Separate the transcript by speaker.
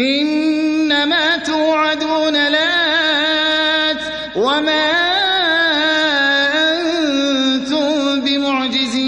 Speaker 1: إنما توعدون لات وما أنتم بمعجزين.